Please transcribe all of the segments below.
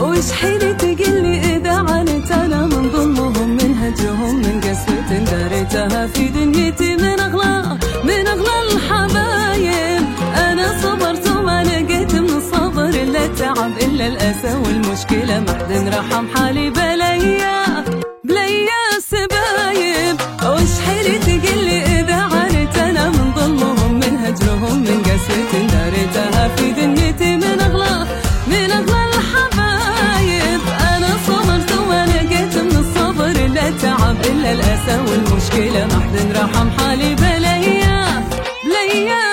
وش إذا أنا من من هجرهم من قسوة داريتها في دنيتي من أغلى من أغلى الحبايب. التعب إلا الأسى والمشكلة. ما حد رحم حالي بليا بليا سبايب. وش حيلي تقلي إذا عانيت؟ أنا من ظلمهم من هجرهم من قسوة داريتها في دنيتي من أغلى من أغلى الحبايب. أنا صبرت وما لقيت من الصبر إلا التعب إلا الأسى والمشكلة. ما حد رحم حالي بليا بليا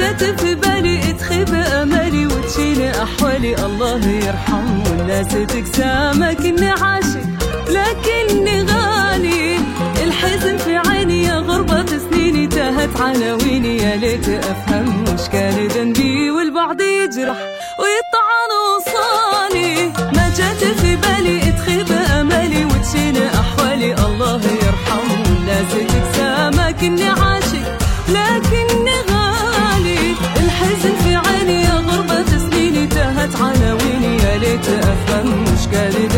جات في بالي تخيب امالي وتشيل أحوالي. الله يرحم والناس تقسى ما كني عاشق لكني غالي. الحزن في عيني يا غربة سنيني تاهت عناويني يا ليت أفهم. في